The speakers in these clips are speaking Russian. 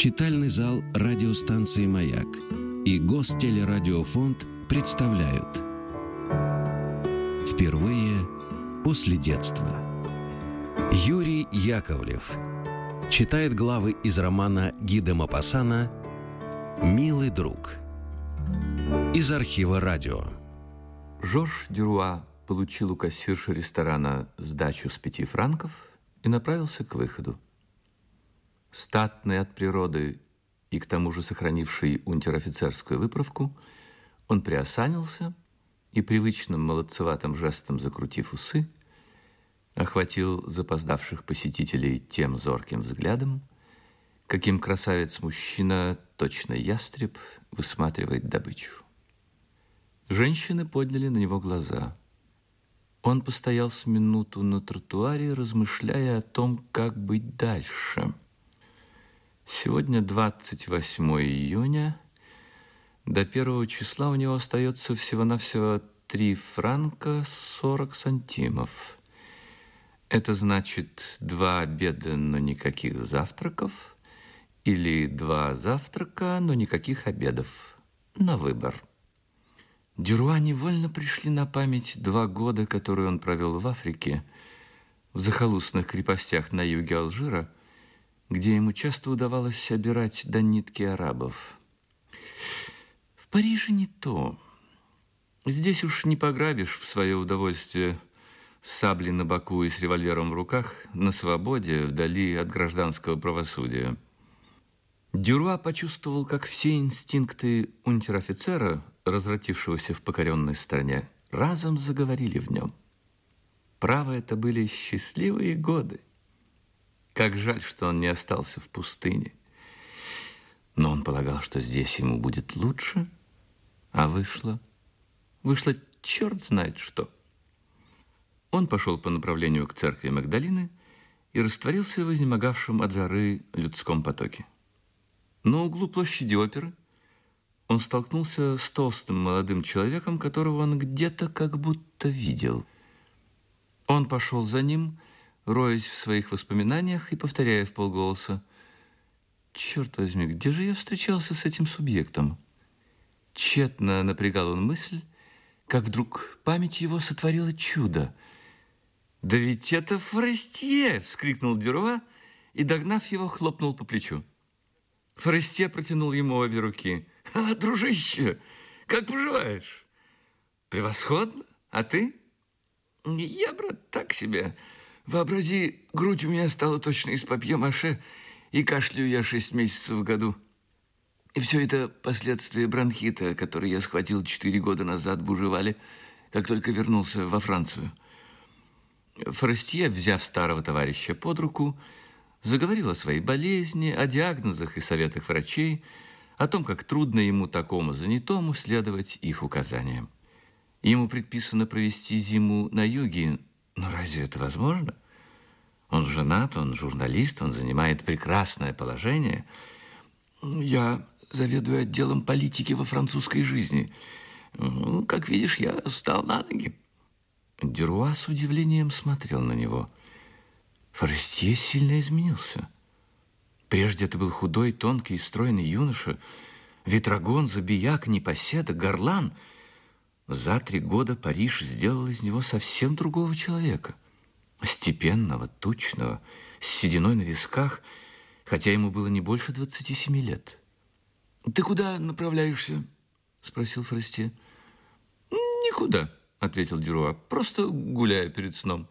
Читальный зал радиостанции «Маяк» и Гостелерадиофонд представляют Впервые после детства Юрий Яковлев читает главы из романа Гида Мапасана «Милый друг» из архива радио. Жорж Дюруа получил у кассирши ресторана сдачу с пяти франков и направился к выходу. Статный от природы и к тому же сохранивший унтер-офицерскую выправку, он приосанился и привычным молодцеватым жестом закрутив усы, охватил запоздавших посетителей тем зорким взглядом, каким красавец-мужчина, точно ястреб, высматривает добычу. Женщины подняли на него глаза. Он постоял с минуту на тротуаре, размышляя о том, как быть дальше – Сегодня 28 июня. До первого числа у него остается всего-навсего 3 франка 40 сантимов. Это значит два обеда, но никаких завтраков, или два завтрака, но никаких обедов. На выбор. Дюруа невольно пришли на память два года, которые он провел в Африке, в захолустных крепостях на юге Алжира – где ему часто удавалось обирать до нитки арабов. В Париже не то. Здесь уж не пограбишь в свое удовольствие с саблей на боку и с револьвером в руках, на свободе, вдали от гражданского правосудия. Дюруа почувствовал, как все инстинкты унтер-офицера, развратившегося в покоренной стране, разом заговорили в нем. Право, это были счастливые годы. Как жаль, что он не остался в пустыне. Но он полагал, что здесь ему будет лучше, а вышло... Вышло черт знает что. Он пошел по направлению к церкви Магдалины и растворился в изнемогавшем от жары людском потоке. На углу площади оперы он столкнулся с толстым молодым человеком, которого он где-то как будто видел. Он пошел за ним роясь в своих воспоминаниях и повторяя в полголоса. «Черт возьми, где же я встречался с этим субъектом?» Тщетно напрягал он мысль, как вдруг память его сотворила чудо. «Да ведь это Форестье!» — вскрикнул Дюрова и, догнав его, хлопнул по плечу. Форестье протянул ему обе руки. «А, дружище, как поживаешь?» «Превосходно. А ты?» «Я, брат, так себе. Вообрази, грудь у меня стала точно из папье-маше, и кашлю я шесть месяцев в году. И все это последствия бронхита, который я схватил четыре года назад в Ужевале, как только вернулся во Францию. Форестье, взяв старого товарища под руку, заговорил о своей болезни, о диагнозах и советах врачей, о том, как трудно ему такому занятому следовать их указаниям. Ему предписано провести зиму на юге, но разве это возможно? Он женат, он журналист, он занимает прекрасное положение. Я заведую отделом политики во французской жизни. Ну, как видишь, я встал на ноги. Дюруа с удивлением смотрел на него. Форестье сильно изменился. Прежде это был худой, тонкий и стройный юноша, ветрогон, забияк, непоседа, горлан — за три года Париж сделал из него совсем другого человека. Степенного, тучного, с сединой на висках, хотя ему было не больше 27 лет. «Ты куда направляешься?» – спросил Фросте. «Никуда», – ответил Дюруа, – «просто гуляю перед сном».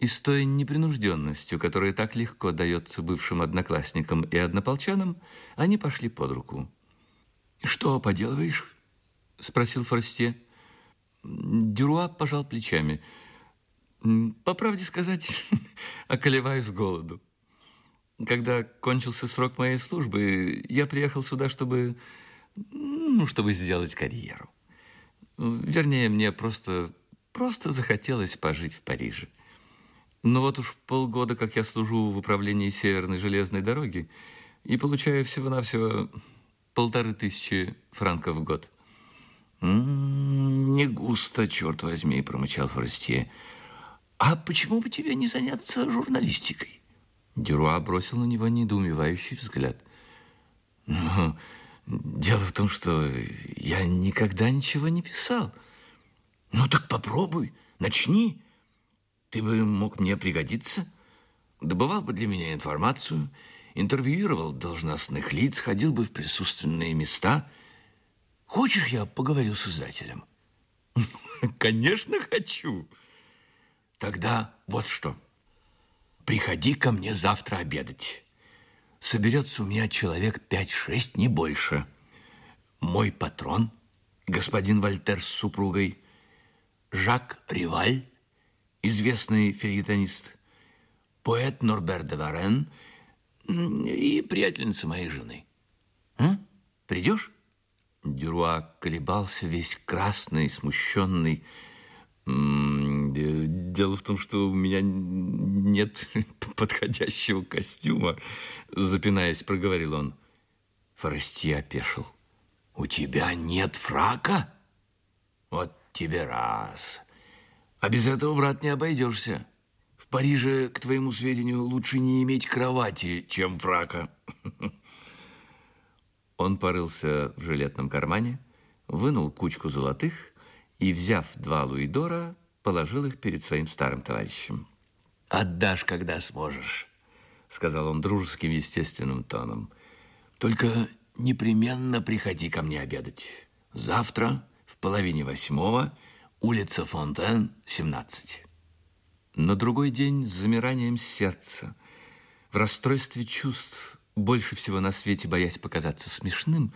И с той непринужденностью, которая так легко дается бывшим одноклассникам и однополчанам, они пошли под руку. «Что поделываешь?» – спросил Форсте. Дюруа пожал плечами. «По правде сказать, околеваю с голоду. Когда кончился срок моей службы, я приехал сюда, чтобы, ну, чтобы сделать карьеру. Вернее, мне просто, просто захотелось пожить в Париже. Но вот уж полгода, как я служу в управлении Северной железной дороги и получаю всего-навсего полторы тысячи франков в год». «Не густо, черт возьми», — промычал Форестье. «А почему бы тебе не заняться журналистикой?» Дюруа бросил на него недоумевающий взгляд — Ну, дело в том, что я никогда ничего не писал. Ну так попробуй, начни. Ты бы мог мне пригодиться. Добывал бы для меня информацию, интервьюировал должностных лиц, ходил бы в присутственные места. Хочешь, я поговорю с издателем? Конечно, хочу. Тогда вот что. Приходи ко мне завтра обедать. Соберется у меня человек пять-шесть, не больше. Мой патрон, господин Вольтер с супругой, Жак Риваль, известный фельетонист, поэт Норбер де Варен и приятельница моей жены. А? Придешь? Дюруа колебался, весь красный, смущенный. Дело в том, что у меня нет подходящего костюма, запинаясь, проговорил он. Форестье опешил. У тебя нет фрака? Вот тебе раз. А без этого, брат, не обойдешься. В Париже, к твоему сведению, лучше не иметь кровати, чем фрака. Он порылся в жилетном кармане, вынул кучку золотых и, взяв два луидора, положил их перед своим старым товарищем. «Отдашь, когда сможешь», — сказал он дружеским естественным тоном. «Только непременно приходи ко мне обедать. Завтра в половине восьмого улица Фонтен, 17». На другой день с замиранием сердца, в расстройстве чувств, больше всего на свете боясь показаться смешным,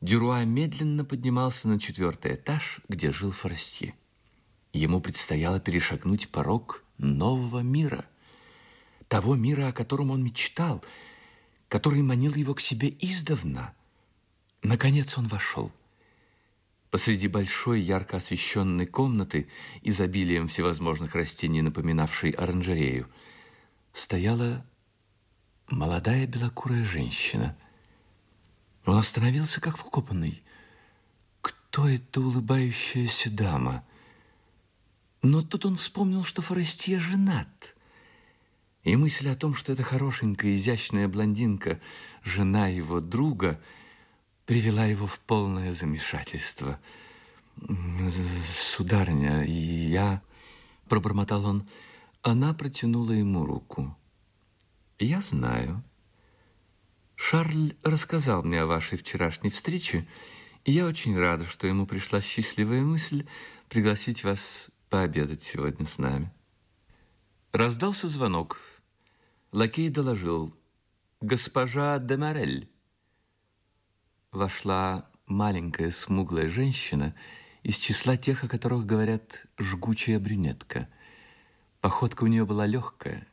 Дюруа медленно поднимался на четвертый этаж, где жил Форестье. Ему предстояло перешагнуть порог нового мира, того мира, о котором он мечтал, который манил его к себе издавна. Наконец он вошел. Посреди большой, ярко освещенной комнаты, изобилием всевозможных растений, напоминавшей оранжерею, стояла молодая белокурая женщина. Он остановился, как вкопанный. Кто эта улыбающаяся дама? Но тут он вспомнил, что Форестье женат. И мысль о том, что эта хорошенькая, изящная блондинка, жена его друга, привела его в полное замешательство. «Сударыня, я...» — пробормотал он. Она протянула ему руку. Я знаю. Шарль рассказал мне о вашей вчерашней встрече, и я очень рада, что ему пришла счастливая мысль пригласить вас пообедать сегодня с нами. Раздался звонок. Лакей доложил. «Госпожа Демарель». Вошла маленькая смуглая женщина из числа тех, о которых говорят «жгучая брюнетка». Походка у нее была легкая,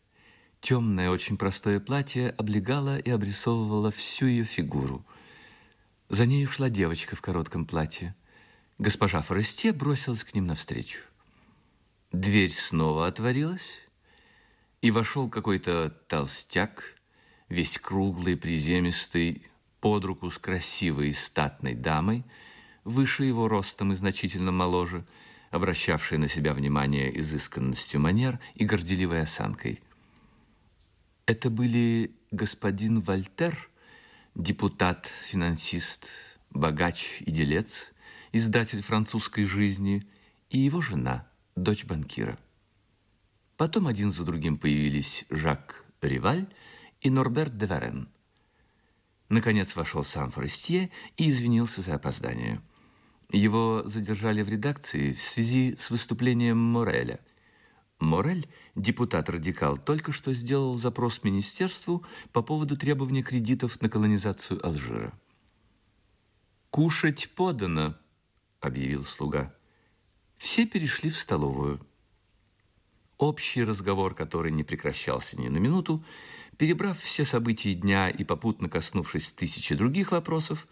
Темное, очень простое платье облегало и обрисовывало всю ее фигуру. За ней шла девочка в коротком платье. Госпожа Форестье бросилась к ним навстречу. Дверь снова отворилась, и вошел какой-то толстяк, весь круглый, приземистый, под руку с красивой и статной дамой, выше его ростом и значительно моложе, обращавшей на себя внимание изысканностью манер и горделивой осанкой. Это были господин Вольтер, депутат-финансист, богач и делец, издатель французской жизни, и его жена, дочь банкира. Потом один за другим появились Жак Риваль и Норберт де Варен. Наконец вошел сам Форестье и извинился за опоздание. Его задержали в редакции в связи с выступлением Мореля – Морель, депутат-радикал, только что сделал запрос министерству по поводу требования кредитов на колонизацию Алжира. «Кушать подано», — объявил слуга. Все перешли в столовую. Общий разговор, который не прекращался ни на минуту, перебрав все события дня и попутно коснувшись тысячи других вопросов,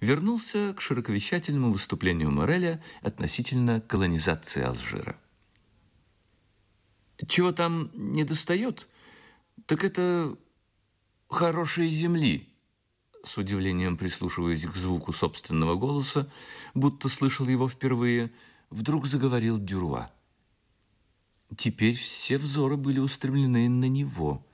вернулся к широковещательному выступлению Мореля относительно колонизации Алжира. Чего там не достает, так это хорошей земли. С удивлением прислушиваясь к звуку собственного голоса, будто слышал его впервые, вдруг заговорил Дюруа. Теперь все взоры были устремлены на него.